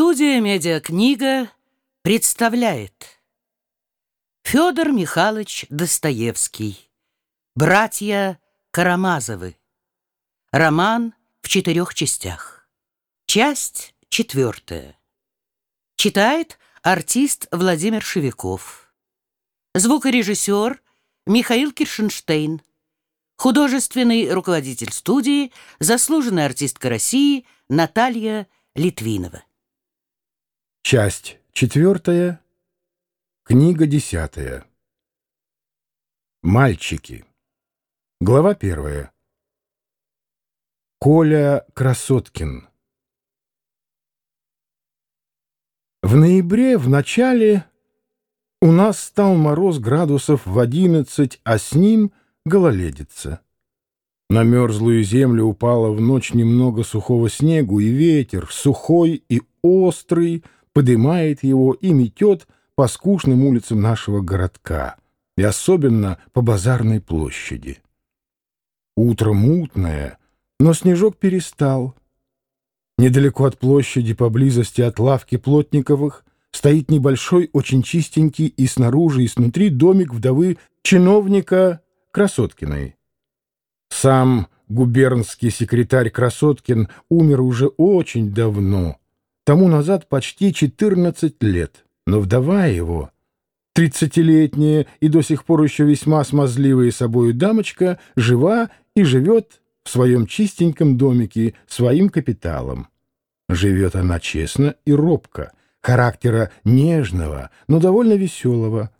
Студия «Медиакнига» представляет. Федор Михайлович Достоевский. Братья Карамазовы Роман в четырех частях. Часть четвертая Читает артист Владимир Шевиков Звукорежиссер Михаил Киршенштейн. Художественный руководитель студии Заслуженная артистка России Наталья Литвинова Часть четвертая, книга десятая. Мальчики. Глава первая. Коля Красоткин. В ноябре в начале у нас стал мороз градусов в одиннадцать, а с ним гололедица. На мерзлую землю упало в ночь немного сухого снегу, и ветер, сухой и острый, подымает его и метет по скучным улицам нашего городка, и особенно по базарной площади. Утро мутное, но снежок перестал. Недалеко от площади, поблизости от лавки Плотниковых, стоит небольшой, очень чистенький и снаружи, и снутри домик вдовы чиновника Красоткиной. Сам губернский секретарь Красоткин умер уже очень давно, тому назад почти 14 лет, но вдова его, тридцатилетняя и до сих пор еще весьма смазливая собою дамочка, жива и живет в своем чистеньком домике своим капиталом. Живет она честно и робко, характера нежного, но довольно веселого.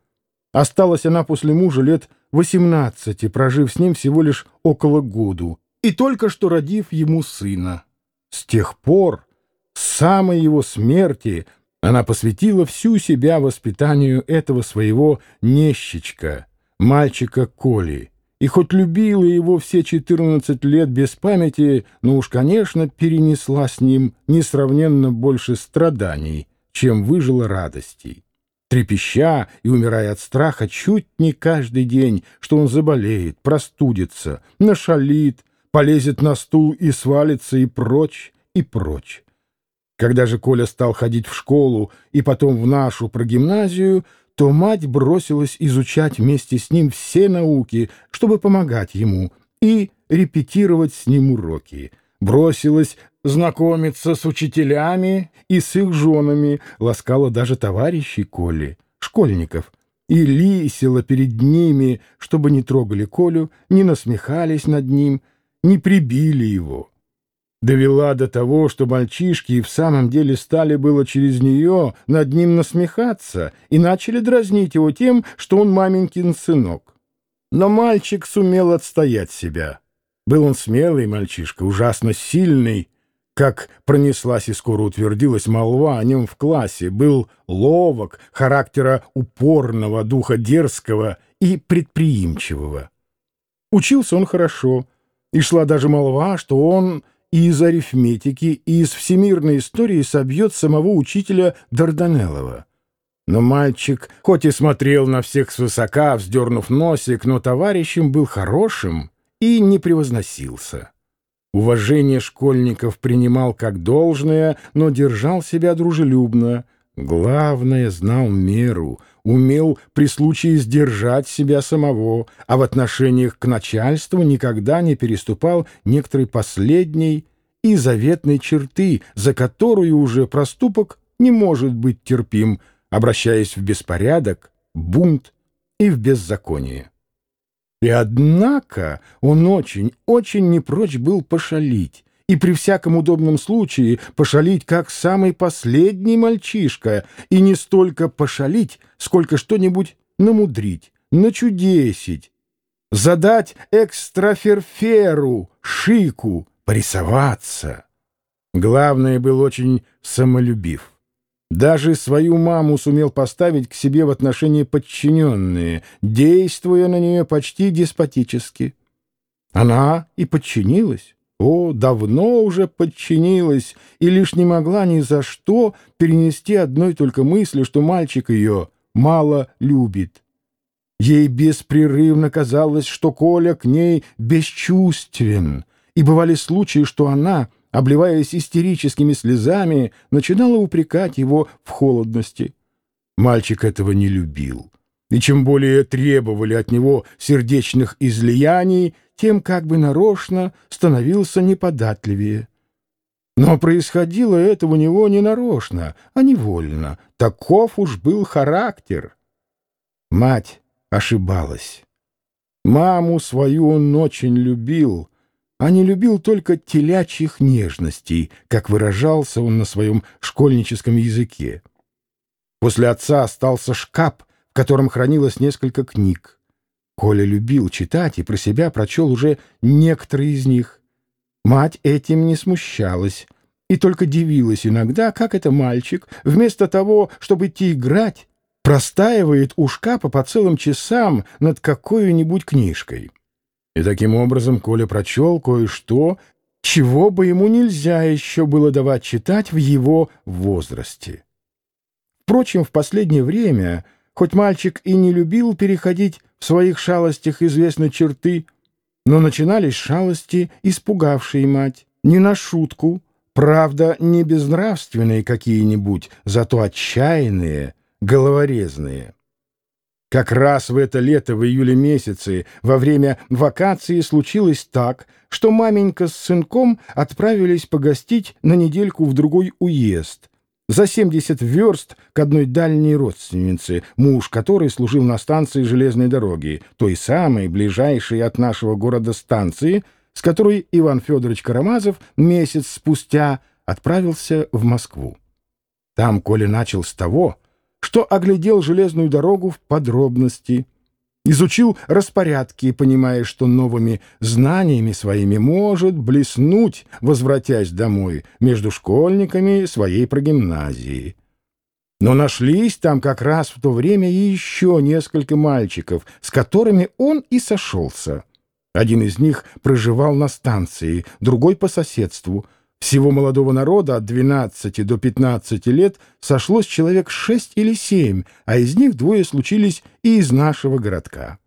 Осталась она после мужа лет 18, прожив с ним всего лишь около году, и только что родив ему сына. С тех пор, самой его смерти, она посвятила всю себя воспитанию этого своего нещечка, мальчика Коли, и хоть любила его все 14 лет без памяти, но уж, конечно, перенесла с ним несравненно больше страданий, чем выжила радостей трепеща и умирая от страха чуть не каждый день, что он заболеет, простудится, нашалит, полезет на стул и свалится, и прочь, и прочь. Когда же Коля стал ходить в школу и потом в нашу прогимназию, то мать бросилась изучать вместе с ним все науки, чтобы помогать ему и репетировать с ним уроки. Бросилась знакомиться с учителями и с их женами, ласкала даже товарищей Коли, школьников, и лисила перед ними, чтобы не трогали Колю, не насмехались над ним, не прибили его. Довела до того, что мальчишки и в самом деле стали было через нее над ним насмехаться и начали дразнить его тем, что он маменькин сынок. Но мальчик сумел отстоять себя. Был он смелый мальчишка, ужасно сильный, как пронеслась и скоро утвердилась молва о нем в классе, был ловок, характера упорного, духа дерзкого и предприимчивого. Учился он хорошо, и шла даже молва, что он и из арифметики, и из всемирной истории собьет самого учителя Дарданеллова. Но мальчик, хоть и смотрел на всех свысока, вздернув носик, но товарищем был хорошим и не превозносился. Уважение школьников принимал как должное, но держал себя дружелюбно. Главное, знал меру, умел при случае сдержать себя самого, а в отношениях к начальству никогда не переступал некоторой последней и заветной черты, за которую уже проступок не может быть терпим, обращаясь в беспорядок, бунт и в беззаконие. И однако он очень, очень не прочь был пошалить, и при всяком удобном случае пошалить как самый последний мальчишка, и не столько пошалить, сколько что-нибудь намудрить, начудесить, задать экстраферферу, шику, порисоваться. Главное, был очень самолюбив. Даже свою маму сумел поставить к себе в отношении подчиненные, действуя на нее почти деспотически. Она и подчинилась. О, давно уже подчинилась, и лишь не могла ни за что перенести одной только мысли, что мальчик ее мало любит. Ей беспрерывно казалось, что Коля к ней бесчувствен, и бывали случаи, что она обливаясь истерическими слезами, начинала упрекать его в холодности. Мальчик этого не любил. И чем более требовали от него сердечных излияний, тем как бы нарочно становился неподатливее. Но происходило это у него не нарочно, а невольно. Таков уж был характер. Мать ошибалась. Маму свою он очень любил, а не любил только телячьих нежностей, как выражался он на своем школьническом языке. После отца остался шкаф, в котором хранилось несколько книг. Коля любил читать и про себя прочел уже некоторые из них. Мать этим не смущалась и только дивилась иногда, как это мальчик, вместо того, чтобы идти играть, простаивает у шкафа по целым часам над какой-нибудь книжкой. И таким образом Коля прочел кое-что, чего бы ему нельзя еще было давать читать в его возрасте. Впрочем, в последнее время, хоть мальчик и не любил переходить в своих шалостях известной черты, но начинались шалости, испугавшие мать, не на шутку, правда, не безнравственные какие-нибудь, зато отчаянные, головорезные. Как раз в это лето, в июле месяце, во время вакации случилось так, что маменька с сынком отправились погостить на недельку в другой уезд, за 70 верст к одной дальней родственнице, муж которой служил на станции железной дороги, той самой, ближайшей от нашего города станции, с которой Иван Федорович Карамазов месяц спустя отправился в Москву. Там Коля начал с того, что оглядел железную дорогу в подробности — изучил распорядки, понимая, что новыми знаниями своими может блеснуть, возвратясь домой, между школьниками своей прогимназии. Но нашлись там как раз в то время еще несколько мальчиков, с которыми он и сошелся. Один из них проживал на станции, другой по соседству — всего молодого народа от 12 до 15 лет сошлось человек 6 или 7, а из них двое случились и из нашего городка.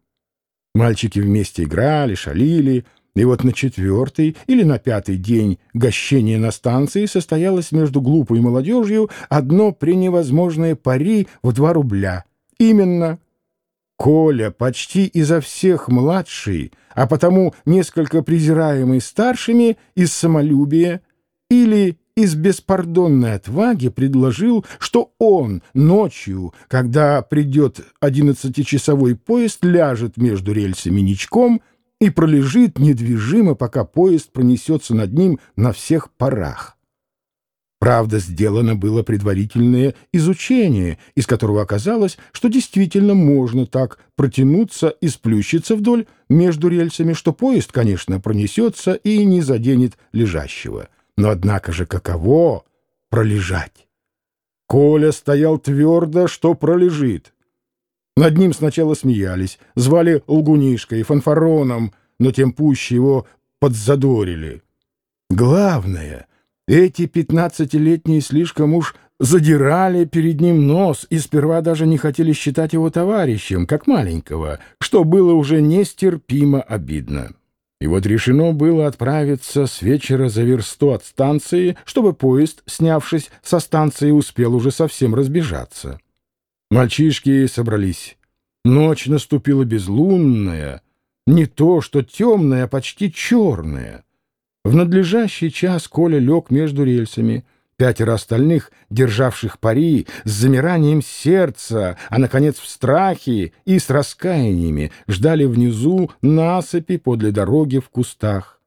Мальчики вместе играли, шалили, и вот на четвертый или на пятый день гощения на станции состоялось между глупой молодежью одно преневозможное пари в два рубля. Именно Коля, почти изо всех младший, а потому несколько презираемый старшими из самолюбия, или из беспардонной отваги предложил, что он ночью, когда придет одиннадцатичасовой поезд, ляжет между рельсами ничком и пролежит недвижимо, пока поезд пронесется над ним на всех парах. Правда, сделано было предварительное изучение, из которого оказалось, что действительно можно так протянуться и сплющиться вдоль между рельсами, что поезд, конечно, пронесется и не заденет лежащего. Но однако же каково пролежать? Коля стоял твердо, что пролежит. Над ним сначала смеялись, звали лгунишкой, фанфароном, но тем пуще его подзадорили. Главное, эти пятнадцатилетние слишком уж задирали перед ним нос и сперва даже не хотели считать его товарищем, как маленького, что было уже нестерпимо обидно. И вот решено было отправиться с вечера за версту от станции, чтобы поезд, снявшись со станции, успел уже совсем разбежаться. Мальчишки собрались. Ночь наступила безлунная, не то что темная, а почти черная. В надлежащий час Коля лег между рельсами — Пятеро остальных, державших пари, с замиранием сердца, а, наконец, в страхе и с раскаяниями, ждали внизу насыпи подле дороги в кустах.